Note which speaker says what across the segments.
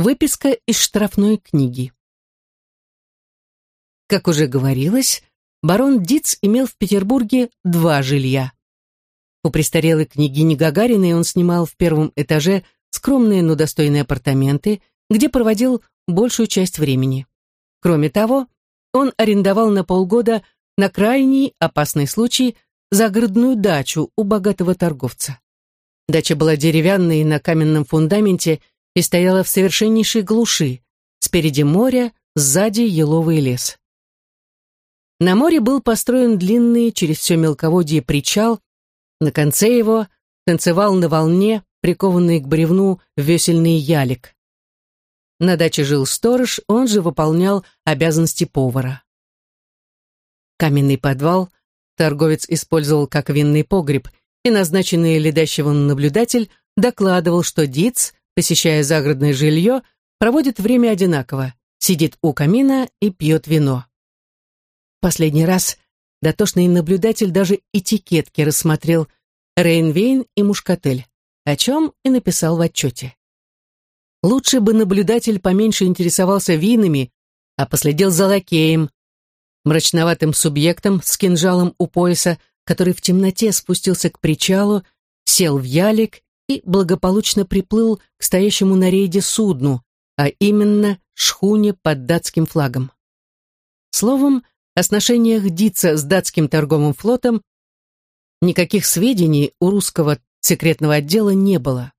Speaker 1: выписка из штрафной книги. Как уже говорилось, барон Диц имел в Петербурге два жилья. У престарелой княгини Гагариной он снимал в первом этаже скромные, но достойные апартаменты, где проводил большую часть времени. Кроме того, он арендовал на полгода на крайний опасный случай загородную дачу у богатого торговца. Дача была деревянной на каменном фундаменте и стояла в совершеннейшей глуши. Спереди море, сзади еловый лес. На море был построен длинный через все мелководье причал, на конце его танцевал на волне прикованный к бревну весельный ялик. На даче жил сторож, он же выполнял обязанности повара. Каменный подвал торговец использовал как винный погреб, и назначенный ледащевым наблюдатель докладывал, что Диц, посещая загородное жилье, проводит время одинаково, сидит у камина и пьет вино. Последний раз дотошный наблюдатель даже этикетки рассмотрел Рейнвейн и Мушкатель, о чем и написал в отчете. Лучше бы наблюдатель поменьше интересовался винами, а последил за лакеем, мрачноватым субъектом с кинжалом у пояса, который в темноте спустился к причалу, сел в ялик и благополучно приплыл к стоящему на рейде судну, а именно шхуне под датским флагом. Словом, о сношениях Дица с датским торговым флотом никаких сведений у русского секретного отдела не было.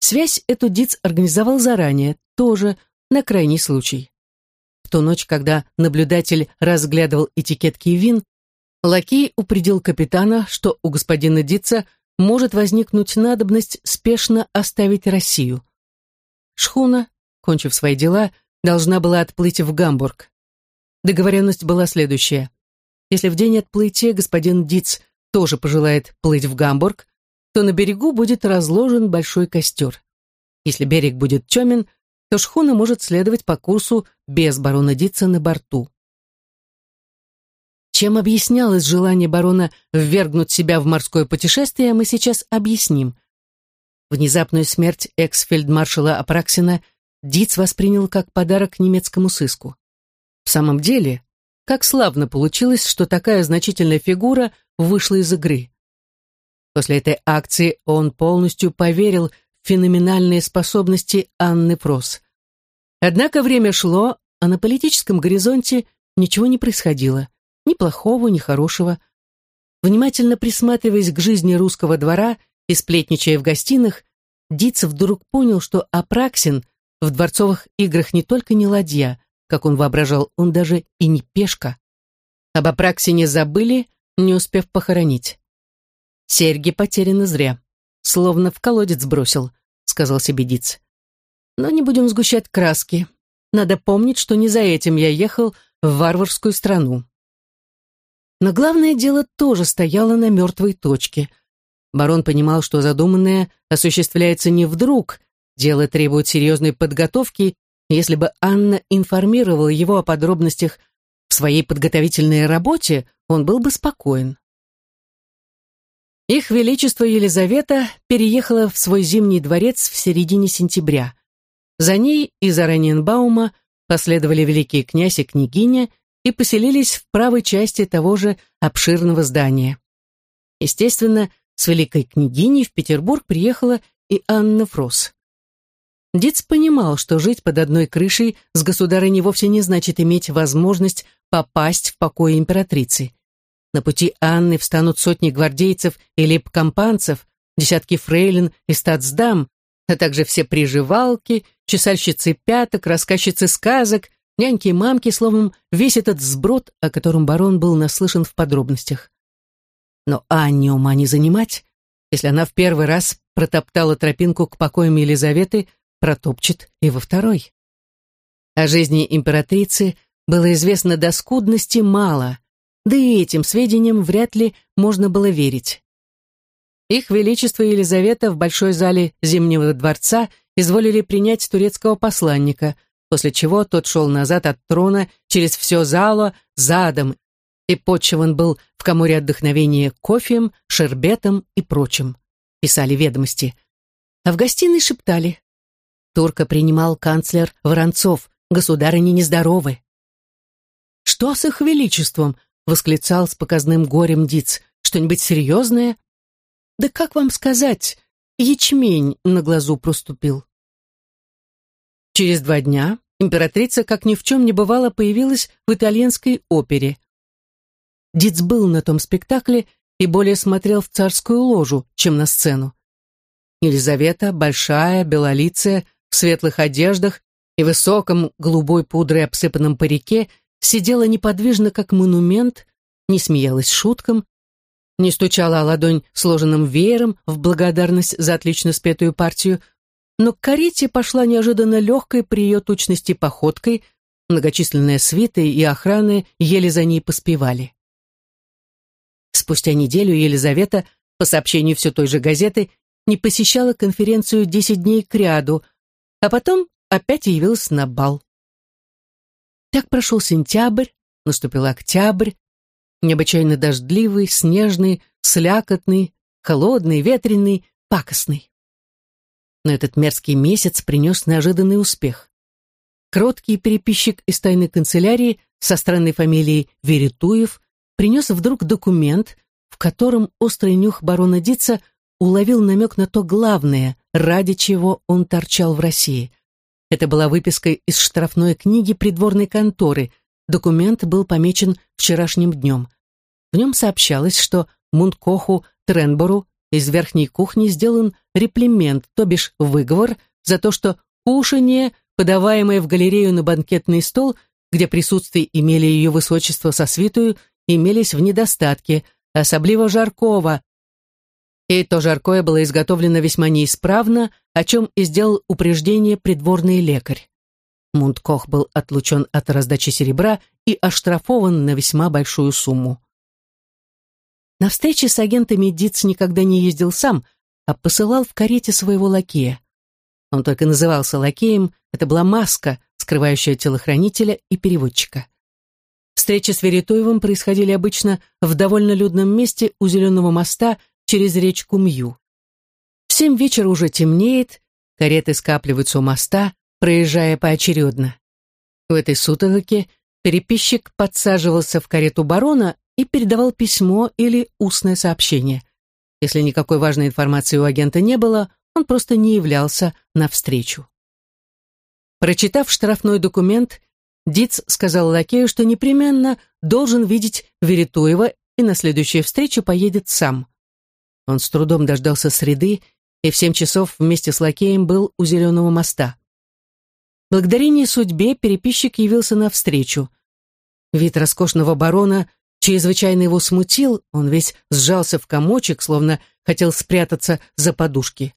Speaker 1: Связь эту Диц организовал заранее, тоже на крайний случай. В ту ночь, когда наблюдатель разглядывал этикетки вин, лакей упредил капитана, что у господина Дица может возникнуть надобность спешно оставить Россию. Шхуна, кончив свои дела, должна была отплыть в Гамбург. Договоренность была следующая. Если в день отплытия господин Диц тоже пожелает плыть в Гамбург, то на берегу будет разложен большой костер. Если берег будет темен, то шхуна может следовать по курсу без барона Дитца на борту. Чем объяснялось желание барона ввергнуть себя в морское путешествие, мы сейчас объясним. Внезапную смерть экс-фельдмаршала Апраксина Диц воспринял как подарок немецкому сыску. В самом деле, как славно получилось, что такая значительная фигура вышла из игры. После этой акции он полностью поверил в феноменальные способности Анны Фрос. Однако время шло, а на политическом горизонте ничего не происходило, ни плохого, ни хорошего. Внимательно присматриваясь к жизни русского двора и сплетничая в гостиных, Диц вдруг понял, что Апраксин в дворцовых играх не только не ладья, как он воображал, он даже и не пешка. Об Апраксине забыли, не успев похоронить. Серьги потеряны зря. Словно в колодец бросил, сказал себе Диц. Но не будем сгущать краски. Надо помнить, что не за этим я ехал в варварскую страну. Но главное дело тоже стояло на мертвой точке. Барон понимал, что задуманное осуществляется не вдруг, дело требует серьезной подготовки, если бы Анна информировала его о подробностях в своей подготовительной работе, он был бы спокоен. Их Величество Елизавета переехала в свой зимний дворец в середине сентября. За ней из Араньенбаума последовали великий князь и княгиня и поселились в правой части того же обширного здания. Естественно, с великой княгиней в Петербург приехала и Анна Фрос. Диц понимал, что жить под одной крышей с государыней вовсе не значит иметь возможность попасть в покой императрицы. На пути Анны встанут сотни гвардейцев и лейб-компанцев, десятки фрейлин и статсдам, а также все приживалки, чесальщицы пяток, рассказчицы сказок, няньки и мамки, словом, весь этот сброд, о котором барон был наслышан в подробностях. Но Анне ума не занимать, если она в первый раз протоптала тропинку к покоям Елизаветы, протопчет и во второй. О жизни императрицы было известно до скудности мало, да и этим сведениям вряд ли можно было верить. Их Величество Елизавета в большой зале Зимнего дворца изволили принять турецкого посланника, после чего тот шел назад от трона через все зало задом и почеван был в коморе отдохновения кофеем, шербетом и прочим. Писали ведомости. А в гостиной шептали. Турка принимал канцлер Воронцов, государыни нездоровы. «Что с их величеством?» — восклицал с показным горем Диц. «Что-нибудь серьезное?» «Да как вам сказать? Ячмень на глазу проступил». Через два дня императрица, как ни в чем не бывало, появилась в итальянской опере. Диц был на том спектакле и более смотрел в царскую ложу, чем на сцену. Елизавета, большая, белолицая, в светлых одеждах и высоком голубой пудрой обсыпанном парике, сидела неподвижно, как монумент, не смеялась шуткам, не стучала о ладонь сложенным веером в благодарность за отлично спетую партию, но к карете пошла неожиданно легкой при ее точности походкой, многочисленные свиты и охраны еле за ней поспевали. Спустя неделю Елизавета, по сообщению все той же газеты, не посещала конференцию десять дней к ряду, а потом опять явилась на бал. Так прошел сентябрь, наступил октябрь, необычайно дождливый, снежный, слякотный, холодный, ветреный, пакостный. Но этот мерзкий месяц принес неожиданный успех. Кроткий переписчик из тайной канцелярии со странной фамилией Веритуев принес вдруг документ, в котором острый нюх барона Дица уловил намек на то главное, ради чего он торчал в России. Это была выписка из штрафной книги придворной конторы. Документ был помечен вчерашним днем. В нем сообщалось, что Мунткоху Тренбору из верхней кухни сделан реплемент, то бишь выговор, за то, что кушание, подаваемое в галерею на банкетный стол, где присутствие имели ее высочество со свитую, имелись в недостатке, особливо жаркого. И то жаркое было изготовлено весьма неисправно, о чем и сделал упреждение придворный лекарь. Мунткох был отлучен от раздачи серебра и оштрафован на весьма большую сумму. На встречи с агентами Диц никогда не ездил сам, а посылал в карете своего лакея. Он только назывался лакеем, это была маска, скрывающая телохранителя и переводчика. Встречи с Веритуевым происходили обычно в довольно людном месте у Зеленого моста через речку Мью. В семь вечера уже темнеет, кареты скапливаются у моста, проезжая поочередно. В этой сутолоке переписчик подсаживался в карету барона и передавал письмо или устное сообщение. Если никакой важной информации у агента не было, он просто не являлся на встречу. Прочитав штрафной документ, Диц сказал лакею, что непременно должен видеть Веритуева и на следующую встречу поедет сам. Он с трудом дождался среды и в семь часов вместе с лакеем был у Зеленого моста. Благодарение судьбе переписчик явился навстречу. Вид роскошного барона чрезвычайно его смутил, он весь сжался в комочек, словно хотел спрятаться за подушки.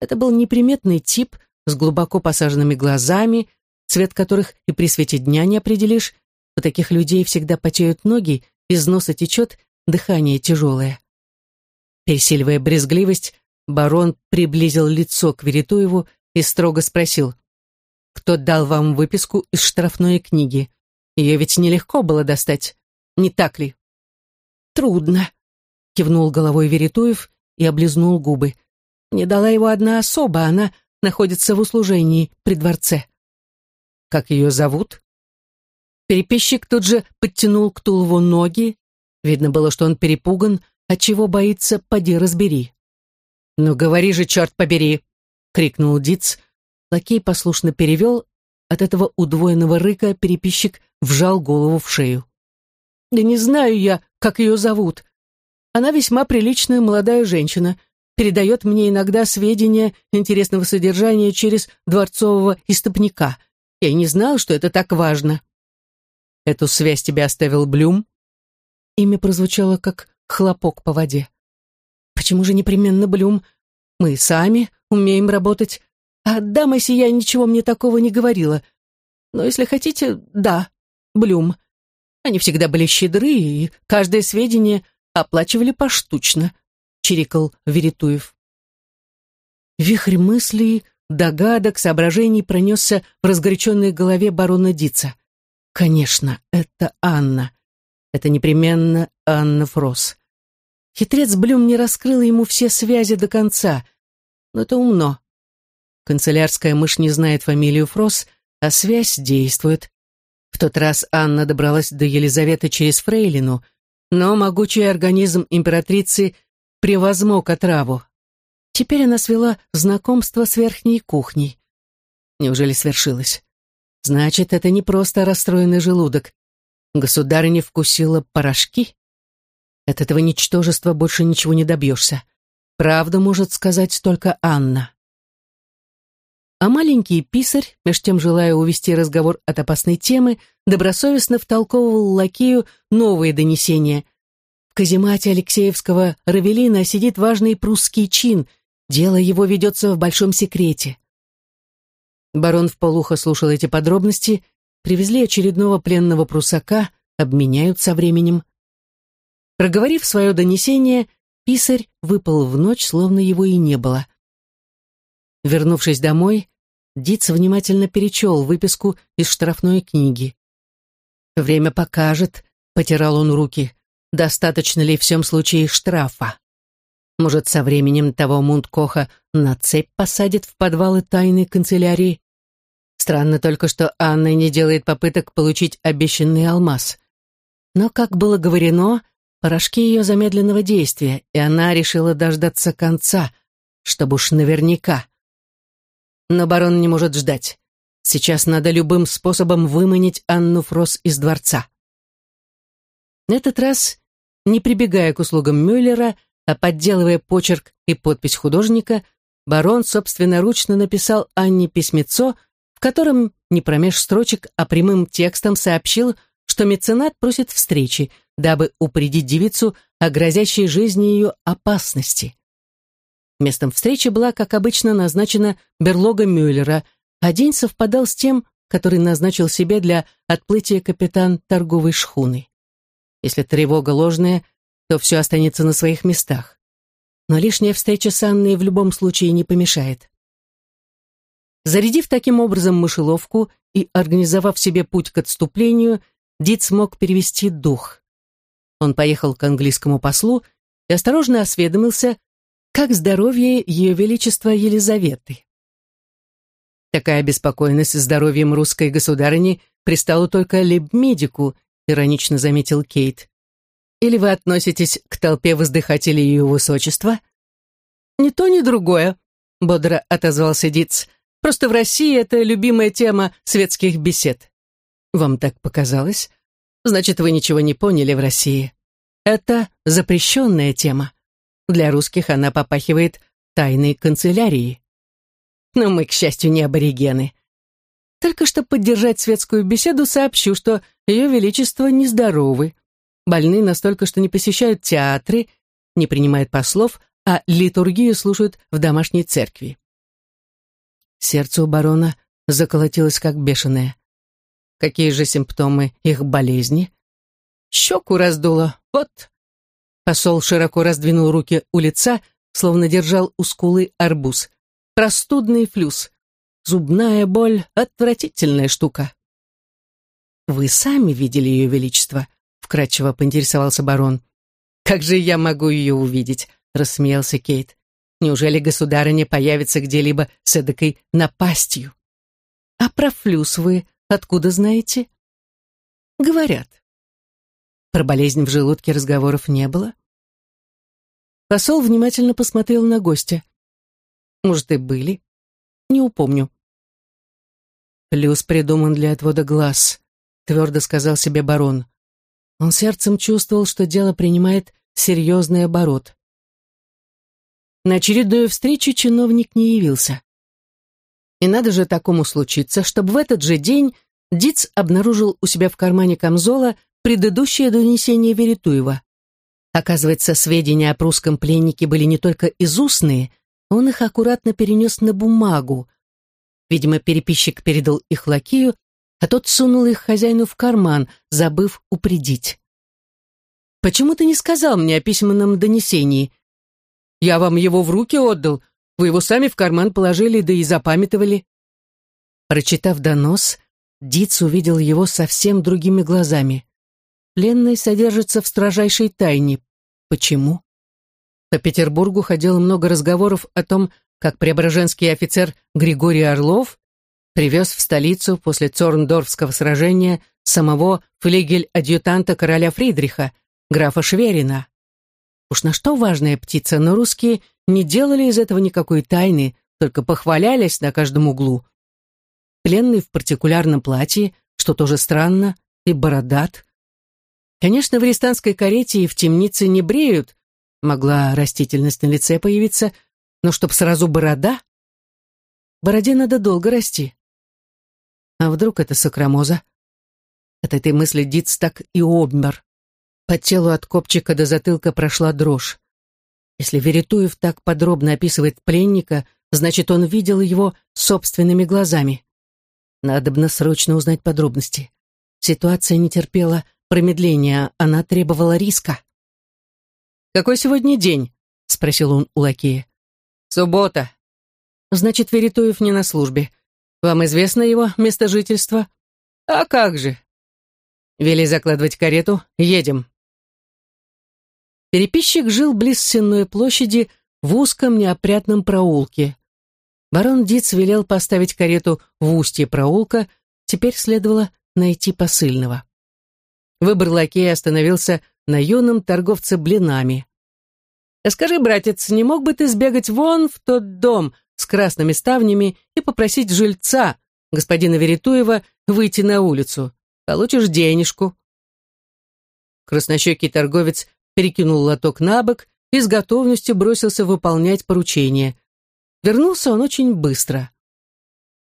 Speaker 1: Это был неприметный тип с глубоко посаженными глазами, цвет которых и при свете дня не определишь. У таких людей всегда потеют ноги, из носа течет, дыхание тяжелое. Пересиливая брезгливость, барон приблизил лицо к Веритуеву и строго спросил, «Кто дал вам выписку из штрафной книги? Ее ведь нелегко было достать, не так ли?» «Трудно», — кивнул головой Веритуев и облизнул губы. «Не дала его одна особа, она находится в услужении при дворце». Как ее зовут? Переписчик тут же подтянул к Тулову ноги. Видно было, что он перепуган, отчего боится, поди разбери. «Ну говори же, черт побери!» — крикнул Диц. Лакей послушно перевел. От этого удвоенного рыка переписчик вжал голову в шею. «Да не знаю я, как ее зовут. Она весьма приличная молодая женщина, передает мне иногда сведения интересного содержания через дворцового истопника — я не знал, что это так важно. Эту связь тебе оставил Блюм? Имя прозвучало как хлопок по воде. Почему же непременно Блюм? Мы сами умеем работать. А дама сия ничего мне такого не говорила. Но если хотите, да, Блюм. Они всегда были щедры, и каждое сведение оплачивали поштучно, чирикал Веритуев. Вихрь мыслей догадок, соображений пронесся в разгоряченной голове барона Дица. Конечно, это Анна. Это непременно Анна Фрос. Хитрец Блюм не раскрыл ему все связи до конца, но это умно. Канцелярская мышь не знает фамилию Фрос, а связь действует. В тот раз Анна добралась до Елизаветы через Фрейлину, но могучий организм императрицы превозмог отраву. Теперь она свела знакомство с верхней кухней. Неужели свершилось? Значит, это не просто расстроенный желудок. Государыня вкусила порошки? От этого ничтожества больше ничего не добьешься. Правду может сказать только Анна. А маленький писарь, меж тем желая увести разговор от опасной темы, добросовестно втолковывал лакею новые донесения. В каземате Алексеевского Равелина сидит важный прусский чин, дело его ведется в большом секрете. Барон вполуха слушал эти подробности, привезли очередного пленного прусака, обменяют со временем. Проговорив свое донесение, писарь выпал в ночь, словно его и не было. Вернувшись домой, Диц внимательно перечел выписку из штрафной книги. «Время покажет», — потирал он руки, — «достаточно ли в всем случае штрафа? Может, со временем того Мунткоха на цепь посадит в подвалы тайной канцелярии? Странно только, что Анна не делает попыток получить обещанный алмаз. Но, как было говорено, порошки ее замедленного действия, и она решила дождаться конца, чтобы уж наверняка. Но барон не может ждать. Сейчас надо любым способом выманить Анну Фрос из дворца. На этот раз, не прибегая к услугам Мюллера, а подделывая почерк и подпись художника, барон собственноручно написал Анне письмецо, в котором не промеж строчек, а прямым текстом сообщил, что меценат просит встречи, дабы упредить девицу о грозящей жизни ее опасности. Местом встречи была, как обычно, назначена берлога Мюллера, а день совпадал с тем, который назначил себе для отплытия капитан торговой шхуны. Если тревога ложная, то все останется на своих местах. Но лишняя встреча с Анной в любом случае не помешает. Зарядив таким образом мышеловку и организовав себе путь к отступлению, Дид смог перевести дух. Он поехал к английскому послу и осторожно осведомился, как здоровье Ее Величества Елизаветы. Такая обеспокоенность здоровьем русской государыни пристала только лебмедику, иронично заметил Кейт. Или вы относитесь к толпе воздыхателей ее высочества? Ни то, ни другое, бодро отозвался Диц. Просто в России это любимая тема светских бесед. Вам так показалось? Значит, вы ничего не поняли в России. Это запрещенная тема. Для русских она попахивает тайной канцелярией. Но мы, к счастью, не аборигены. Только чтобы поддержать светскую беседу, сообщу, что Ее Величество нездоровы. Больны настолько, что не посещают театры, не принимают послов, а литургию слушают в домашней церкви. Сердце у барона заколотилось как бешеное. Какие же симптомы их болезни? Щеку раздуло, вот, Посол широко раздвинул руки у лица, словно держал у скулы арбуз. Простудный флюс. Зубная боль — отвратительная штука. «Вы сами видели ее величество?» — вкратчиво поинтересовался барон. «Как же я могу ее увидеть?» — рассмеялся Кейт. «Неужели государыня появится где-либо с эдакой напастью?» «А про флюс вы откуда знаете?» «Говорят». Про болезнь в желудке разговоров не было. Посол внимательно посмотрел на гостя. Может, и были? Не упомню. Плюс придуман для отвода глаз, твердо сказал себе барон. Он сердцем чувствовал, что дело принимает серьезный оборот. На очередную встречу чиновник не явился. И надо же такому случиться, чтобы в этот же день Диц обнаружил у себя в кармане камзола предыдущее донесение Веритуева. Оказывается, сведения о прусском пленнике были не только из устные, он их аккуратно перенес на бумагу. Видимо, переписчик передал их лакею, а тот сунул их хозяину в карман, забыв упредить. «Почему ты не сказал мне о письменном донесении? Я вам его в руки отдал, вы его сами в карман положили, да и запамятовали». Прочитав донос, Диц увидел его совсем другими глазами. Пленный содержится в строжайшей тайне. Почему? По Петербургу ходило много разговоров о том, как преображенский офицер Григорий Орлов привез в столицу после Цорндорфского сражения самого флигель-адъютанта короля Фридриха, графа Шверина. Уж на что важная птица, но русские не делали из этого никакой тайны, только похвалялись на каждом углу. Пленный в партикулярном платье, что тоже странно, и бородат. Конечно, в арестантской карете и в темнице не бреют, могла растительность на лице появиться, но чтоб сразу борода? Бороде надо долго расти. А вдруг это сакрамоза? От этой мысли Диц так и обмер. По телу от копчика до затылка прошла дрожь. Если Веритуев так подробно описывает пленника, значит, он видел его собственными глазами. Надобно срочно узнать подробности. Ситуация не терпела промедления, она требовала риска. «Какой сегодня день?» — спросил он у лакея. «Суббота». «Значит, Веритуев не на службе. Вам известно его место жительства?» «А как же?» «Вели закладывать карету. Едем». Переписчик жил близ Сенной площади в узком неопрятном проулке. Барон Диц велел поставить карету в устье проулка, теперь следовало найти посыльного. Выбор лакея остановился на юном торговце блинами. «Скажи, братец, не мог бы ты сбегать вон в тот дом с красными ставнями и попросить жильца, господина Веритуева, выйти на улицу? Получишь денежку». Краснощекий торговец перекинул лоток на бок и с готовностью бросился выполнять поручение. Вернулся он очень быстро.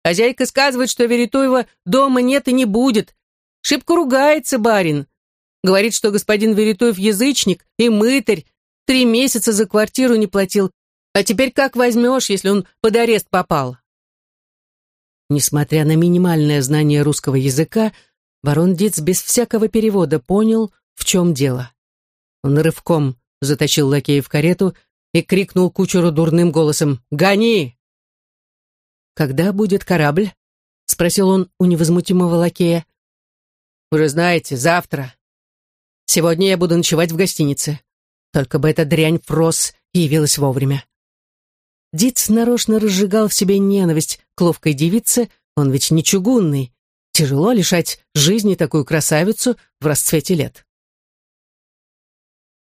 Speaker 1: «Хозяйка сказывает, что Веритуева дома нет и не будет. Шибко ругается барин. Говорит, что господин Веритуев язычник и мытарь, три месяца за квартиру не платил. А теперь как возьмешь, если он под арест попал?» Несмотря на минимальное знание русского языка, барон Диц без всякого перевода понял, в чем дело. Он рывком затащил лакея в карету и крикнул кучеру дурным голосом «Гони!». «Когда будет корабль?» — спросил он у невозмутимого лакея. «Уже знаете, завтра. Сегодня я буду ночевать в гостинице. Только бы эта дрянь Фрос явилась вовремя». Диц нарочно разжигал в себе ненависть к ловкой девице, он ведь не чугунный. Тяжело лишать жизни такую красавицу в расцвете лет.